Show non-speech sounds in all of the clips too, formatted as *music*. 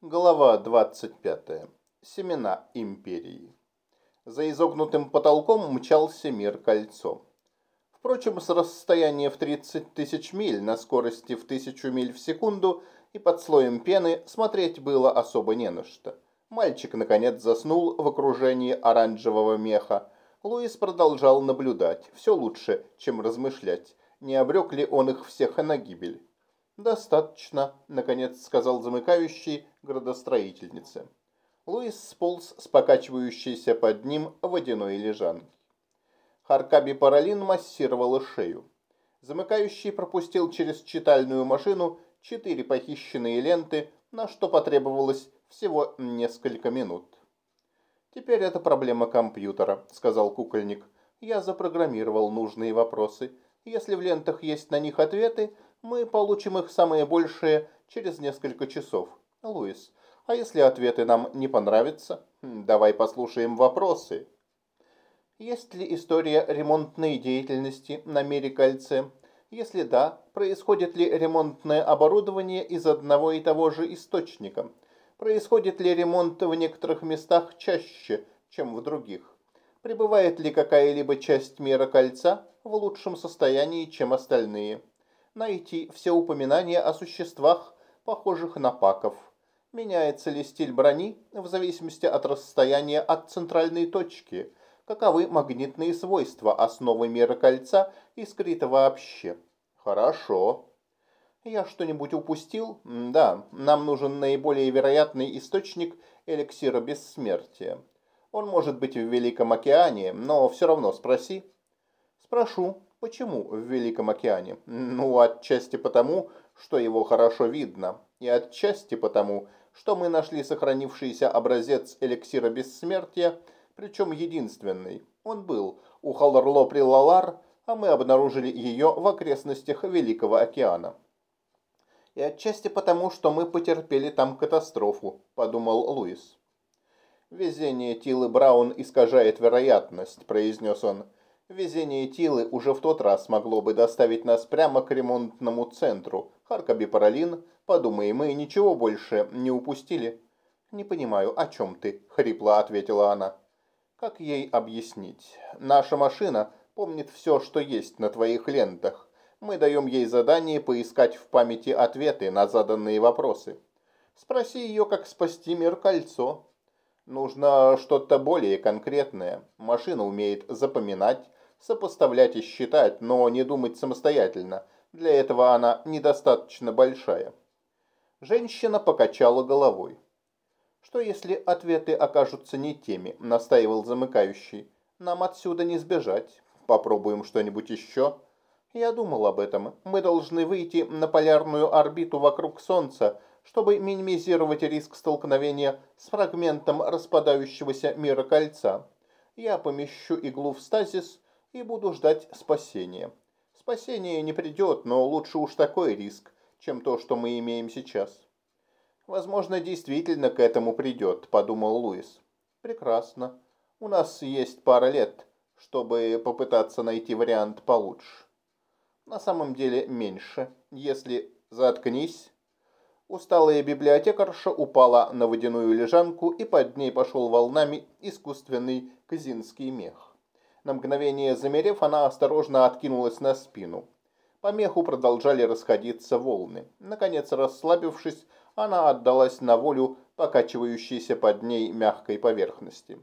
Глава 25. Семена империи. За изогнутым потолком мчался мир кольцом. Впрочем, с расстояния в 30 тысяч миль на скорости в тысячу миль в секунду и под слоем пены смотреть было особо не на что. Мальчик, наконец, заснул в окружении оранжевого меха. Луис продолжал наблюдать, все лучше, чем размышлять, не обрек ли он их всех на гибель. «Достаточно», — наконец сказал замыкающий градостроительнице. Луис сполз с покачивающейся под ним водяной лежанки. Харкаби Паралин массировала шею. Замыкающий пропустил через читальную машину четыре похищенные ленты, на что потребовалось всего несколько минут. «Теперь это проблема компьютера», — сказал кукольник. «Я запрограммировал нужные вопросы. Если в лентах есть на них ответы, мы получим их самые большие через несколько часов. Луис, а если ответы нам не понравятся? Давай послушаем вопросы. Есть ли история ремонтной деятельности на мире кольце? Если да, происходит ли ремонтное оборудование из одного и того же источника? Происходит ли ремонт в некоторых местах чаще, чем в других? Прибывает ли какая-либо часть мира кольца в лучшем состоянии, чем остальные? Найти все упоминания о существах, похожих на паков. Меняется ли стиль брони в зависимости от расстояния от центральной точки? Каковы магнитные свойства основы мира кольца и скрита вообще? Хорошо. Я что-нибудь упустил? Да, нам нужен наиболее вероятный источник эликсира бессмертия. Он может быть в Великом океане, но все равно спроси. Спрошу. Почему в Великом океане? Ну, отчасти потому, что его хорошо видно, и отчасти потому, что мы нашли сохранившийся образец эликсира бессмертия, причем единственный. Он был у Халарло-Прилалар, а мы обнаружили ее в окрестностях Великого океана. И отчасти потому, что мы потерпели там катастрофу, подумал Луис. Везение Тилы Браун искажает вероятность, произнес он. Везение Тилы уже в тот раз могло бы доставить нас прямо к ремонтному центру. Харкоби Паралин, подумай, мы ничего больше не упустили. Не понимаю, о чем ты, хрипло ответила она. Как ей объяснить? Наша машина помнит все, что есть на твоих лентах. Мы даем ей задание поискать в памяти ответы на заданные вопросы. Спроси ее, как спасти мир кольцо. Нужно что-то более конкретное. Машина умеет запоминать, сопоставлять и считать, но не думать самостоятельно. Для этого она недостаточно большая. Женщина покачала головой. «Что если ответы окажутся не теми?» – настаивал замыкающий. «Нам отсюда не сбежать. Попробуем что-нибудь еще?» «Я думал об этом. Мы должны выйти на полярную орбиту вокруг Солнца, чтобы минимизировать риск столкновения с фрагментом распадающегося мира кольца. Я помещу иглу в стазис и буду ждать спасения. Спасение не придет, но лучше уж такой риск, чем то, что мы имеем сейчас. Возможно, действительно к этому придет, подумал Луис. Прекрасно. У нас есть пара лет, чтобы попытаться найти вариант получше. На самом деле меньше. Если заткнись... Усталая библиотекарша упала на водяную лежанку, и под ней пошел волнами искусственный казинский мех. На мгновение замерев, она осторожно откинулась на спину. По меху продолжали расходиться волны. Наконец, расслабившись, она отдалась на волю покачивающейся под ней мягкой поверхности.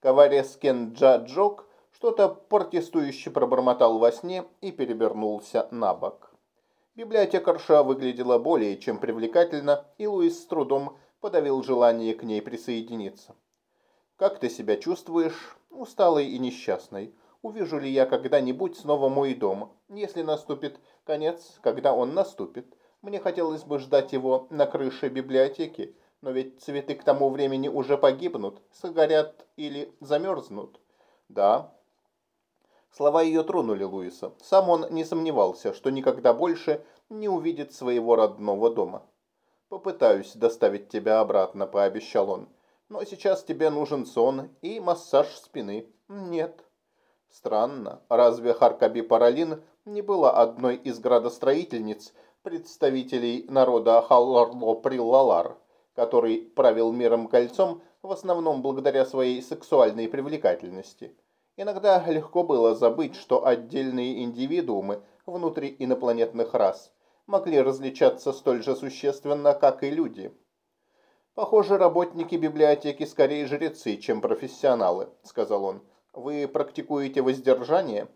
Коварескен Джаджок что-то протестующе пробормотал во сне и перевернулся на бок. Библиотекарша выглядела более чем привлекательно, и Луис с трудом подавил желание к ней присоединиться. «Как ты себя чувствуешь?» Усталой и несчастной. Увижу ли я когда-нибудь снова мой дом? Если наступит конец, когда он наступит, мне хотелось бы ждать его на крыше библиотеки, но ведь цветы к тому времени уже погибнут, сгорят или замерзнут. Да. Слова ее тронули Луиса. Сам он не сомневался, что никогда больше не увидит своего родного дома. «Попытаюсь доставить тебя обратно», — пообещал он. Но сейчас тебе нужен сон и массаж спины. Нет. Странно, разве Харкаби Паралин не была одной из градостроительниц, представителей народа Халларло-Приллалар? который правил миром кольцом в основном благодаря своей сексуальной привлекательности. Иногда легко было забыть, что отдельные индивидуумы внутри инопланетных рас могли различаться столь же существенно, как и люди. «Похоже, работники библиотеки скорее жрецы, чем профессионалы», — сказал он. «Вы практикуете воздержание?»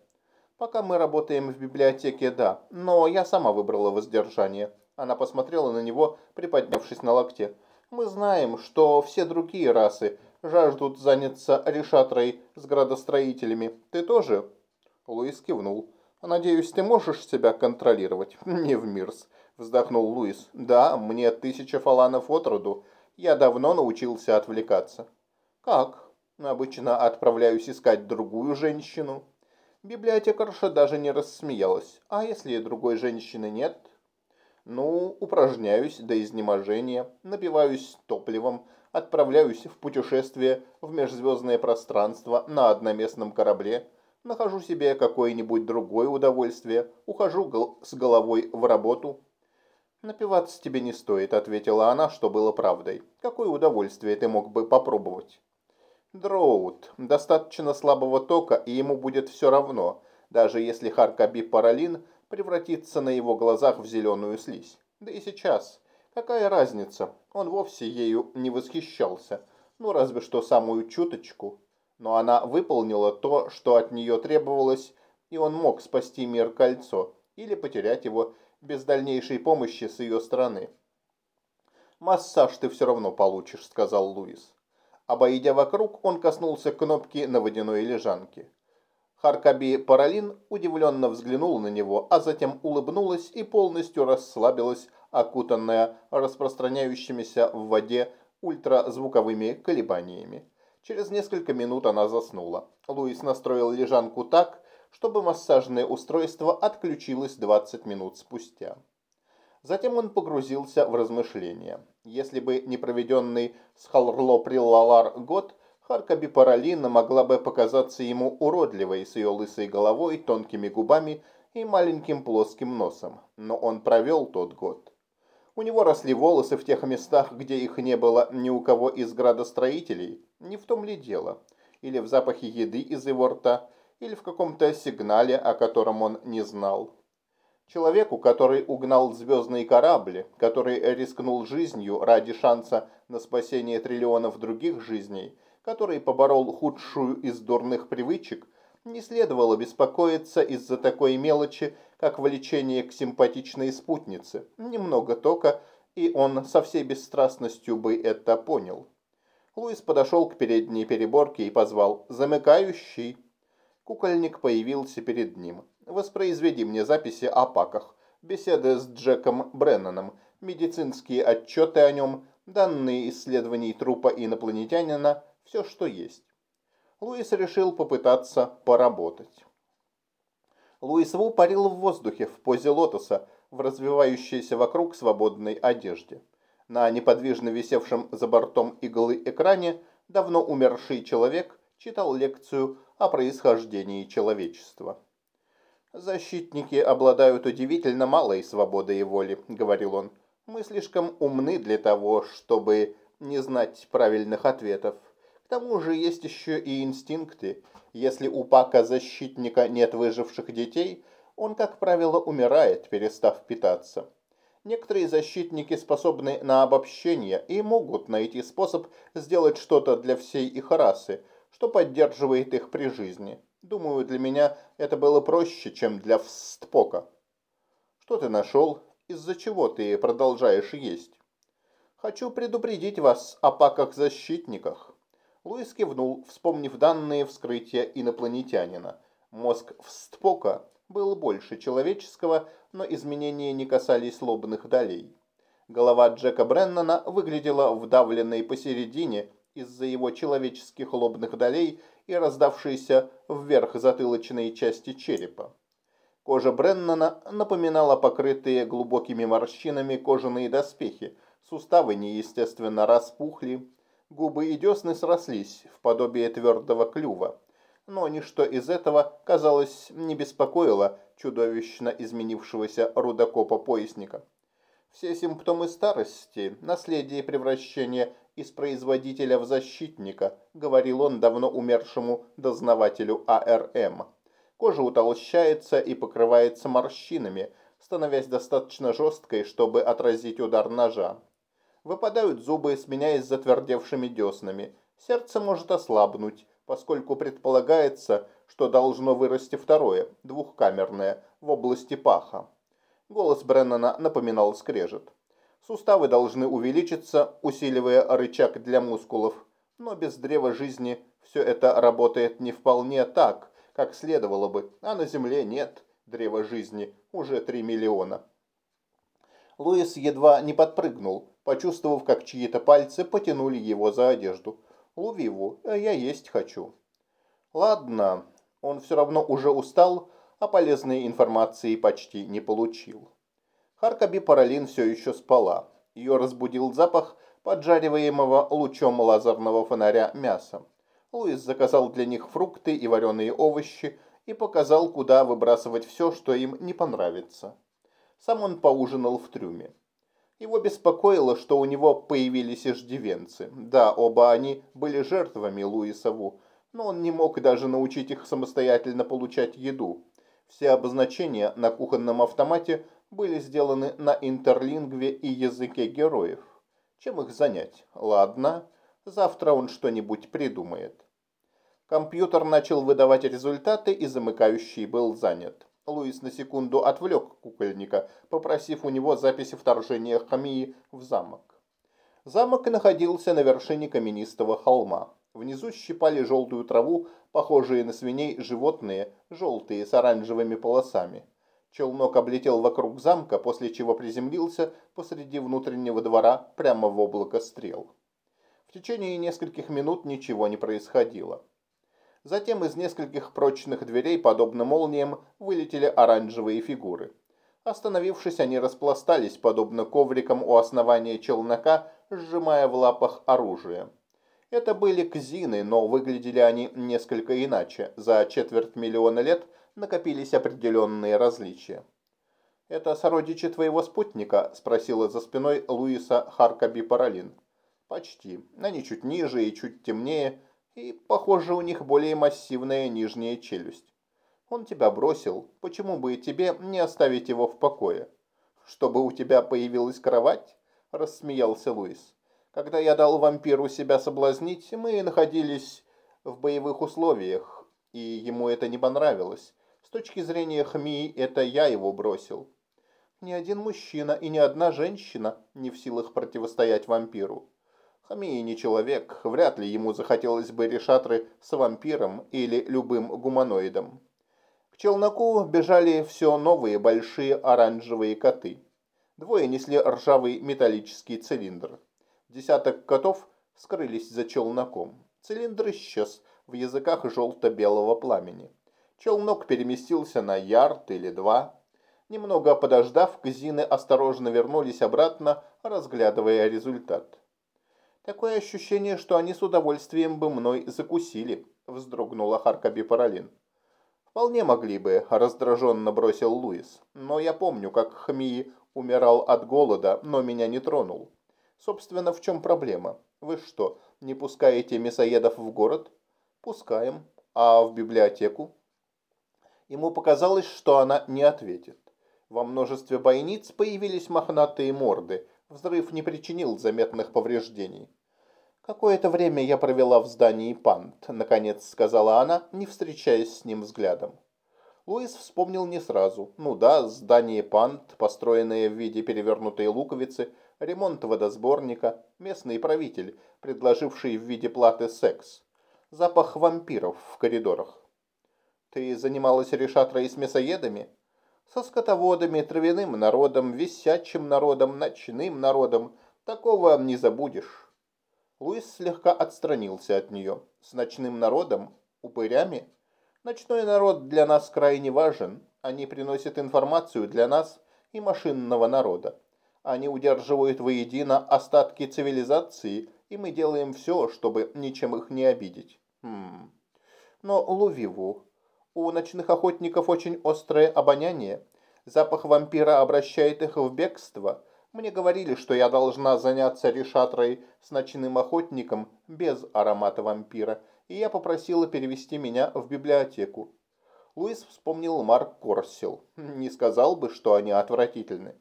«Пока мы работаем в библиотеке, да, но я сама выбрала воздержание». Она посмотрела на него, приподнявшись на локте. «Мы знаем, что все другие расы жаждут заняться решатрой с градостроителями. Ты тоже?» Луис кивнул. «Надеюсь, ты можешь себя контролировать?» *laughs* «Не в мирс», — вздохнул Луис. «Да, мне тысяча фаланов от роду. Я давно научился отвлекаться». «Как?» «Обычно отправляюсь искать другую женщину». Библиотекарша даже не рассмеялась. «А если другой женщины нет?» «Ну, упражняюсь до изнеможения, напиваюсь топливом, отправляюсь в путешествие в межзвездное пространство на одноместном корабле, нахожу себе какое-нибудь другое удовольствие, ухожу с головой в работу». «Напиваться тебе не стоит», — ответила она, что было правдой. «Какое удовольствие ты мог бы попробовать?» Дроут. Достаточно слабого тока, и ему будет все равно, даже если Харкаби Паралин превратится на его глазах в зеленую слизь. Да и сейчас. Какая разница? Он вовсе ею не восхищался. Ну, разве что самую чуточку. Но она выполнила то, что от нее требовалось, и он мог спасти мир кольцо или потерять его без дальнейшей помощи с ее стороны. «Массаж ты все равно получишь», — сказал Луис. Обойдя вокруг, он коснулся кнопки на водяной лежанке. Харкаби Паралин удивленно взглянул на него, а затем улыбнулась и полностью расслабилась, окутанная распространяющимися в воде ультразвуковыми колебаниями. Через несколько минут она заснула. Луис настроил лежанку так, чтобы массажное устройство отключилось 20 минут спустя. Затем он погрузился в размышления. Если бы не проведенный с Халрло-Приллалар год, Харкаби Паралина могла бы показаться ему уродливой с ее лысой головой, тонкими губами и маленьким плоским носом. Но он провел тот год. У него росли волосы в тех местах, где их не было ни у кого из градостроителей. Не в том ли дело? Или в запахе еды из его рта, или в каком-то сигнале, о котором он не знал. Человеку, который угнал звездные корабли, который рискнул жизнью ради шанса на спасение триллионов других жизней, который поборол худшую из дурных привычек, не следовало беспокоиться из-за такой мелочи, как влечение к симпатичной спутнице. Немного тока, и он со всей бесстрастностью бы это понял. Луис подошел к передней переборке и позвал «Замыкающий». Кукольник появился перед ним. Воспроизведи мне записи о паках, беседы с Джеком Бреннаном, медицинские отчеты о нем, данные исследований трупа инопланетянина, все, что есть. Луис решил попытаться поработать. Луис Ву парил в воздухе в позе лотоса, в развивающейся вокруг свободной одежде. На неподвижно висевшем за бортом иглы экране давно умерший человек читал лекцию о происхождении человечества. «Защитники обладают удивительно малой свободой воли», — говорил он. «Мы слишком умны для того, чтобы не знать правильных ответов. К тому же есть еще и инстинкты. Если у пака-защитника нет выживших детей, он, как правило, умирает, перестав питаться. Некоторые защитники способны на обобщение и могут найти способ сделать что-то для всей их расы, что поддерживает их при жизни. Думаю, для меня это было проще, чем для Встпока. Что ты нашел? Из-за чего ты продолжаешь есть? Хочу предупредить вас о паках-защитниках. Луис кивнул, вспомнив данные вскрытия инопланетянина. Мозг Встпока был больше человеческого, но изменения не касались лобных долей. Голова Джека Бреннана выглядела вдавленной посередине из-за его человеческих лобных долей и раздавшиеся вверх затылочной части черепа. Кожа Бреннана напоминала покрытые глубокими морщинами кожаные доспехи, суставы неестественно распухли, губы и десны срослись в подобие твердого клюва. Но ничто из этого, казалось, не беспокоило чудовищно изменившегося рудокопа-поясника. Все симптомы старости, наследие превращения из производителя в защитника, говорил он давно умершему дознавателю АРМ. Кожа утолщается и покрывается морщинами, становясь достаточно жесткой, чтобы отразить удар ножа. Выпадают зубы, сменяясь затвердевшими деснами. Сердце может ослабнуть, поскольку предполагается, что должно вырасти второе, двухкамерное, в области паха. Голос Бреннана напоминал скрежет. Суставы должны увеличиться, усиливая рычаг для мускулов. Но без древа жизни все это работает не вполне так, как следовало бы, а на Земле нет древа жизни, уже 3 миллиона. Луис едва не подпрыгнул, почувствовав, как чьи-то пальцы потянули его за одежду. «Лувиву, я есть хочу». «Ладно, он все равно уже устал, а полезной информации почти не получил. Харкаби Паралин все еще спала. Ее разбудил запах поджариваемого лучом лазерного фонаря мяса. Луис заказал для них фрукты и вареные овощи и показал, куда выбрасывать все, что им не понравится. Сам он поужинал в трюме. Его беспокоило, что у него появились иждивенцы. Да, оба они были жертвами Луисову, но он не мог даже научить их самостоятельно получать еду. Все обозначения на кухонном автомате были сделаны на интерлингве и языке героев. Чем их занять? Ладно, завтра он что-нибудь придумает. Компьютер начал выдавать результаты, и замыкающий был занят. Луис на секунду отвлек кукольника, попросив у него записи вторжения Хамии в замок. Замок находился на вершине каменистого холма. Внизу щипали желтую траву, похожие на свиней животные, желтые с оранжевыми полосами. Челнок облетел вокруг замка, после чего приземлился посреди внутреннего двора прямо в облако стрел. В течение нескольких минут ничего не происходило. Затем из нескольких прочных дверей, подобно молниям, вылетели оранжевые фигуры. Остановившись, они распластались, подобно коврикам у основания челнока, сжимая в лапах оружие. Это были кзины, но выглядели они несколько иначе. За четверть миллиона лет накопились определенные различия. «Это сородичи твоего спутника?» – спросила за спиной Луиса Харкаби Паралин. «Почти. Они чуть ниже и чуть темнее, и, похоже, у них более массивная нижняя челюсть. Он тебя бросил. Почему бы и тебе не оставить его в покое?» «Чтобы у тебя появилась кровать?» – рассмеялся Луис. Когда я дал вампиру себя соблазнить, мы находились в боевых условиях, и ему это не понравилось. С точки зрения Хмии, это я его бросил. Ни один мужчина и ни одна женщина не в силах противостоять вампиру. Хамии не человек, вряд ли ему захотелось бы решатры с вампиром или любым гуманоидом. К челноку бежали все новые большие оранжевые коты. Двое несли ржавый металлический цилиндр. Десяток котов скрылись за челноком. Цилиндр исчез в языках желто-белого пламени. Челнок переместился на ярд или два. Немного подождав, кзины осторожно вернулись обратно, разглядывая результат. «Такое ощущение, что они с удовольствием бы мной закусили», – вздрогнула Харкаби Паралин. «Вполне могли бы», – раздраженно бросил Луис. «Но я помню, как Хмии умирал от голода, но меня не тронул. Собственно, в чем проблема? Вы что, не пускаете мясоедов в город? Пускаем. А в библиотеку? Ему показалось, что она не ответит. Во множестве бойниц появились мохнатые морды. Взрыв не причинил заметных повреждений. «Какое-то время я провела в здании Пант», — наконец сказала она, не встречаясь с ним взглядом. Луис вспомнил не сразу. Ну да, здание Пант, построенное в виде перевернутой луковицы — ремонт водосборника, местный правитель, предложивший в виде платы секс, запах вампиров в коридорах. Ты занималась решатрой с мясоедами? Со скотоводами, травяным народом, висячим народом, ночным народом. Такого не забудешь. Луис слегка отстранился от нее. С ночным народом? Упырями? Ночной народ для нас крайне важен. Они приносят информацию для нас и машинного народа. Они удерживают воедино остатки цивилизации, и мы делаем все, чтобы ничем их не обидеть. Хм. Но Лувиву, у ночных охотников очень острое обоняние. Запах вампира обращает их в бегство. Мне говорили, что я должна заняться решатрой с ночным охотником без аромата вампира, и я попросила перевести меня в библиотеку. Луис вспомнил Марк Корсел. Не сказал бы, что они отвратительны.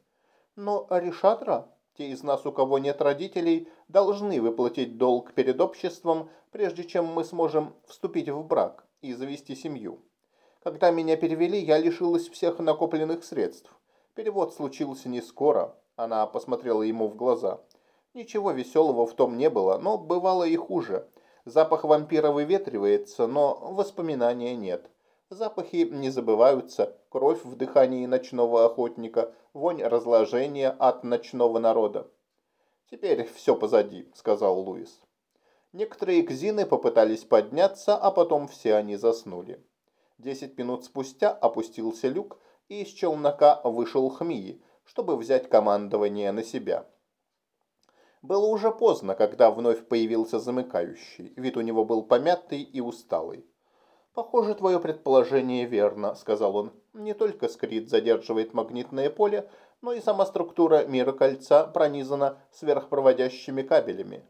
Но решатра, те из нас, у кого нет родителей, должны выплатить долг перед обществом, прежде чем мы сможем вступить в брак и завести семью. Когда меня перевели, я лишилась всех накопленных средств. Перевод случился не скоро. Она посмотрела ему в глаза. Ничего веселого в том не было, но бывало и хуже. Запах вампира выветривается, но воспоминания нет. Запахи не забываются, кровь в дыхании ночного охотника, вонь разложения от ночного народа. «Теперь все позади», — сказал Луис. Некоторые кзины попытались подняться, а потом все они заснули. Десять минут спустя опустился люк, и из челнока вышел Хмии, чтобы взять командование на себя. Было уже поздно, когда вновь появился замыкающий. Вид у него был помятый и усталый. «Похоже, твое предположение верно», — сказал он. «Не только скрит задерживает магнитное поле, но и сама структура мира кольца пронизана сверхпроводящими кабелями».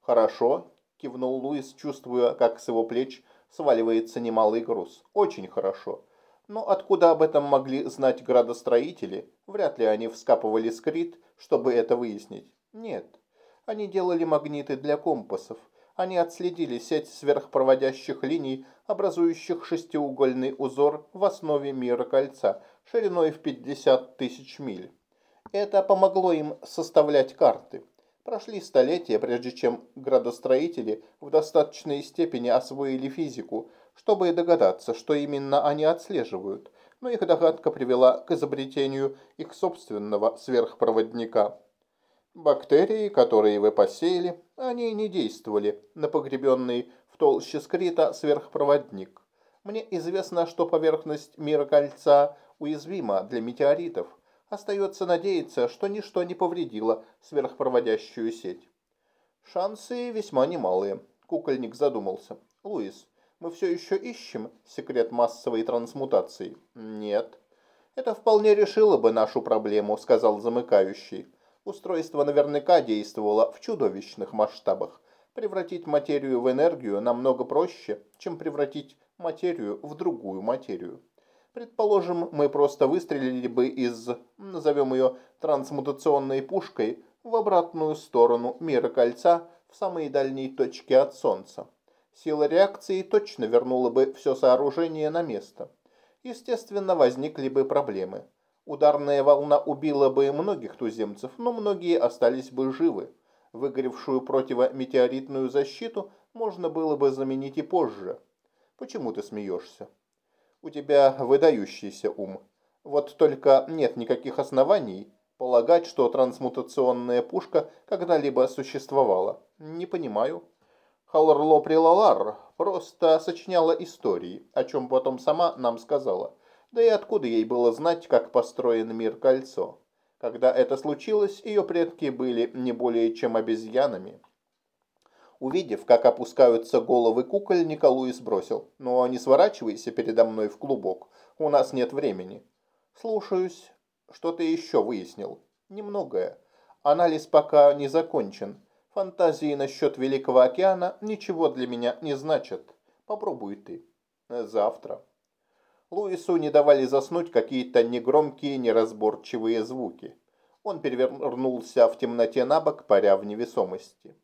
«Хорошо», — кивнул Луис, чувствуя, как с его плеч сваливается немалый груз. «Очень хорошо. Но откуда об этом могли знать градостроители? Вряд ли они вскапывали скрит, чтобы это выяснить. Нет. Они делали магниты для компасов. Они отследили сеть сверхпроводящих линий, образующих шестиугольный узор в основе мира кольца, шириной в 50 тысяч миль. Это помогло им составлять карты. Прошли столетия, прежде чем градостроители в достаточной степени освоили физику, чтобы догадаться, что именно они отслеживают, но их догадка привела к изобретению их собственного сверхпроводника. Бактерии, которые вы посеяли, они не действовали на погребенный в толще скрита сверхпроводник. Мне известно, что поверхность мира кольца уязвима для метеоритов. Остается надеяться, что ничто не повредило сверхпроводящую сеть. Шансы весьма немалые. Кукольник задумался. Луис, мы все еще ищем секрет массовой трансмутации? Нет. Это вполне решило бы нашу проблему, сказал замыкающий. Устройство наверняка действовало в чудовищных масштабах. Превратить материю в энергию намного проще, чем превратить материю в другую материю. Предположим, мы просто выстрелили бы из, назовем ее трансмутационной пушкой, в обратную сторону мира кольца в самые дальние точки от Солнца. Сила реакции точно вернула бы все сооружение на место. Естественно, возникли бы проблемы. Ударная волна убила бы многих туземцев, но многие остались бы живы. Выгоревшую противометеоритную защиту можно было бы заменить и позже. Почему ты смеешься? У тебя выдающийся ум. Вот только нет никаких оснований полагать, что трансмутационная пушка когда-либо существовала. Не понимаю. Халарло Прилалар просто сочиняла истории, о чем потом сама нам сказала. Да и откуда ей было знать, как построен мир кольцо? Когда это случилось, ее предки были не более чем обезьянами. Увидев, как опускаются головы кукольника, Луис бросил. «Ну, а не сворачивайся передо мной в клубок. У нас нет времени». «Слушаюсь. Что ты еще выяснил?» «Немногое. Анализ пока не закончен. Фантазии насчет Великого океана ничего для меня не значат. Попробуй ты. Завтра». Луису не давали заснуть какие-то негромкие, неразборчивые звуки. Он перевернулся в темноте на бок, паря в невесомости.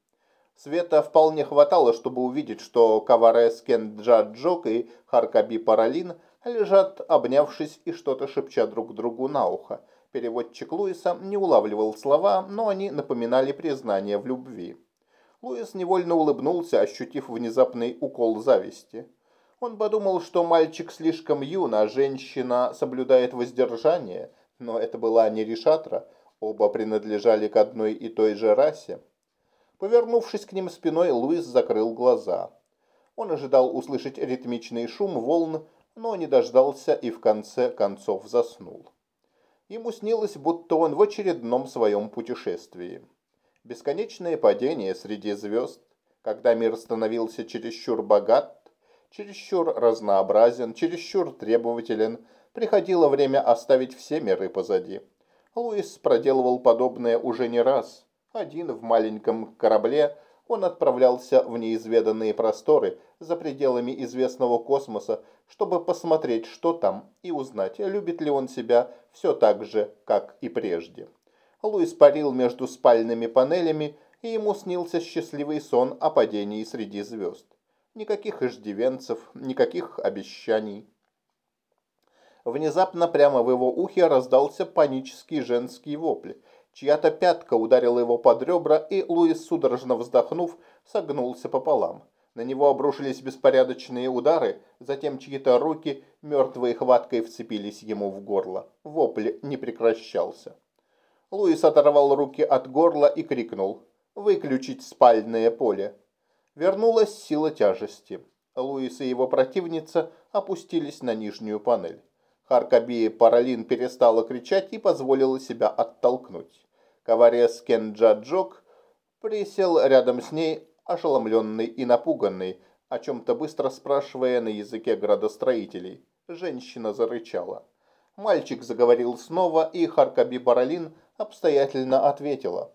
Света вполне хватало, чтобы увидеть, что Каварес Кенджаджок и Харкаби Паралин лежат, обнявшись и что-то шепча друг другу на ухо. Переводчик Луиса не улавливал слова, но они напоминали признание в любви. Луис невольно улыбнулся, ощутив внезапный укол зависти. Он подумал, что мальчик слишком юн, а женщина соблюдает воздержание, но это была не Ришатра, оба принадлежали к одной и той же расе. Повернувшись к ним спиной, Луис закрыл глаза. Он ожидал услышать ритмичный шум волн, но не дождался и в конце концов заснул. Ему снилось, будто он в очередном своем путешествии. Бесконечное падение среди звезд, когда мир становился чересчур богат, чересчур разнообразен, чересчур требователен, приходило время оставить все миры позади. Луис проделывал подобное уже не раз. Один в маленьком корабле он отправлялся в неизведанные просторы за пределами известного космоса, чтобы посмотреть, что там, и узнать, любит ли он себя все так же, как и прежде. Луис парил между спальными панелями, и ему снился счастливый сон о падении среди звезд. Никаких иждивенцев, никаких обещаний. Внезапно прямо в его ухе раздался панический женский вопль. Чья-то пятка ударила его под ребра, и Луис, судорожно вздохнув, согнулся пополам. На него обрушились беспорядочные удары, затем чьи-то руки мертвой хваткой вцепились ему в горло. Вопль не прекращался. Луис оторвал руки от горла и крикнул «Выключить спальное поле!». Вернулась сила тяжести. Луис и его противница опустились на нижнюю панель. Харкаби Паралин перестала кричать и позволила себя оттолкнуть. Каварес Кенджаджок присел рядом с ней, ошеломленный и напуганный, о чем-то быстро спрашивая на языке градостроителей. Женщина зарычала. Мальчик заговорил снова, и Харкаби Паралин обстоятельно ответила.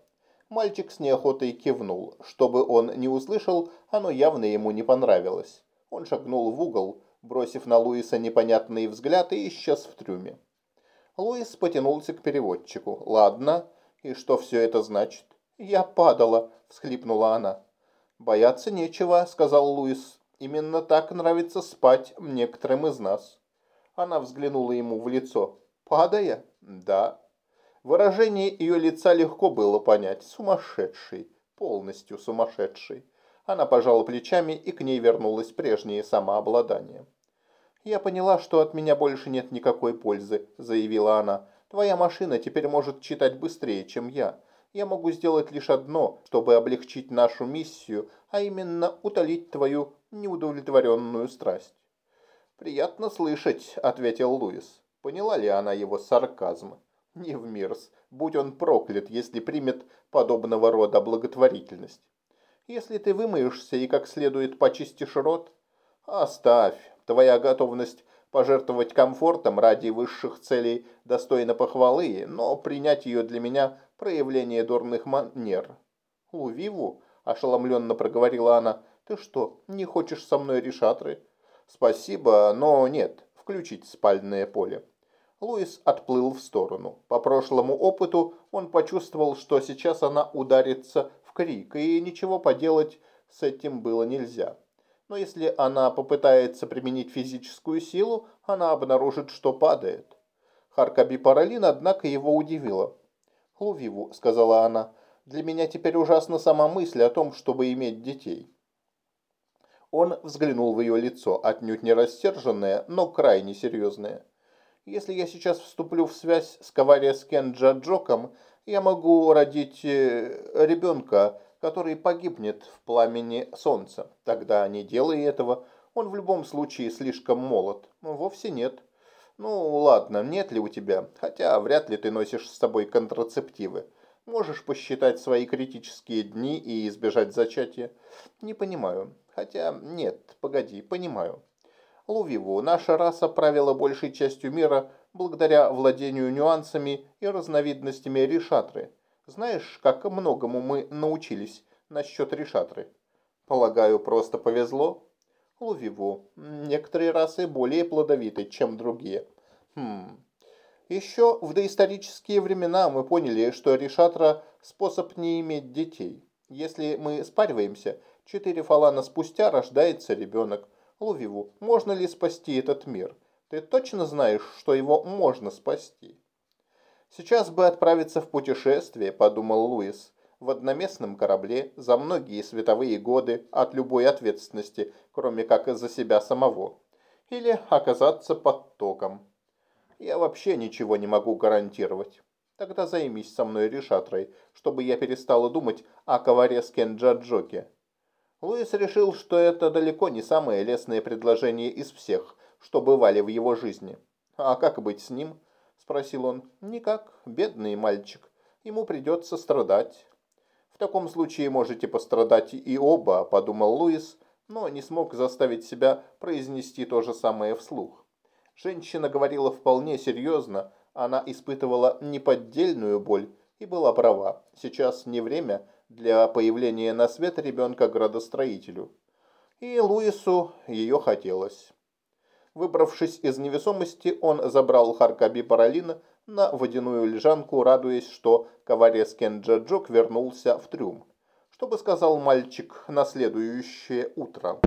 Мальчик с неохотой кивнул. Чтобы он не услышал, оно явно ему не понравилось. Он шагнул в угол, бросив на Луиса непонятные взгляды и исчез в трюме. Луис потянулся к переводчику. «Ладно, и что все это значит?» «Я падала», — всхлипнула она. «Бояться нечего», — сказал Луис. «Именно так нравится спать некоторым из нас». Она взглянула ему в лицо. «Падая?» «Да». Выражение ее лица легко было понять. Сумасшедший. Полностью сумасшедший. Она пожала плечами, и к ней вернулось прежнее самообладание. «Я поняла, что от меня больше нет никакой пользы», – заявила она. «Твоя машина теперь может читать быстрее, чем я. Я могу сделать лишь одно, чтобы облегчить нашу миссию, а именно утолить твою неудовлетворенную страсть». «Приятно слышать», – ответил Луис. Поняла ли она его сарказм? Не в мирс. Будь он проклят, если примет подобного рода благотворительность. Если ты вымоешься и как следует почистишь рот, оставь. Твоя готовность пожертвовать комфортом ради высших целей достойна похвалы, но принять ее для меня проявление дурных манер. «У Виву?» – ошеломленно проговорила она. «Ты что, не хочешь со мной решатры?» «Спасибо, но нет. Включить спальное поле». Луис отплыл в сторону. По прошлому опыту он почувствовал, что сейчас она ударится в крик, и ничего поделать с этим было нельзя. Но если она попытается применить физическую силу, она обнаружит, что падает. Харкаби Паралин, однако, его удивила. «Лувиву», — сказала она, — «для меня теперь ужасна сама мысль о том, чтобы иметь детей». Он взглянул в ее лицо, отнюдь не рассерженное, но крайне серьезное. «Если я сейчас вступлю в связь с Кавария-Скен Джаджоком, я могу родить э, ребенка, который погибнет в пламени солнца. Тогда, не делая этого, он в любом случае слишком молод. Ну, вовсе нет. Ну, ладно, нет ли у тебя, хотя вряд ли ты носишь с собой контрацептивы. Можешь посчитать свои критические дни и избежать зачатия? Не понимаю. Хотя, нет, погоди, понимаю. Лувиву, наша раса правила большей частью мира благодаря владению нюансами и разновидностями решатры. Знаешь, как многому мы научились насчет решатры? Полагаю, просто повезло? Лувиву, некоторые расы более плодовиты, чем другие. Хм. Еще в доисторические времена мы поняли, что решатра – способ не иметь детей. Если мы спариваемся, четыре фалана спустя рождается ребенок. Лувиву, можно ли спасти этот мир? Ты точно знаешь, что его можно спасти? Сейчас бы отправиться в путешествие, подумал Луис, в одноместном корабле за многие световые годы от любой ответственности, кроме как за себя самого. Или оказаться под током. Я вообще ничего не могу гарантировать. Тогда займись со мной решатрой, чтобы я перестала думать о коваре с Кенджаджоке. Луис решил, что это далеко не самое лестное предложение из всех, что бывали в его жизни. А как быть с ним? Спросил он. Никак, бедный мальчик. Ему придется страдать. В таком случае можете пострадать и оба, подумал Луис, но не смог заставить себя произнести то же самое вслух. Женщина говорила вполне серьезно, Она испытывала неподдельную боль и была права. Сейчас не время для появления на свет ребенка градостроителю. И Луису ее хотелось. Выбравшись из невесомости, он забрал Харкаби Паралина на водяную лежанку, радуясь, что Коварескен Джаджок вернулся в трюм. Что бы сказал мальчик на следующее утро?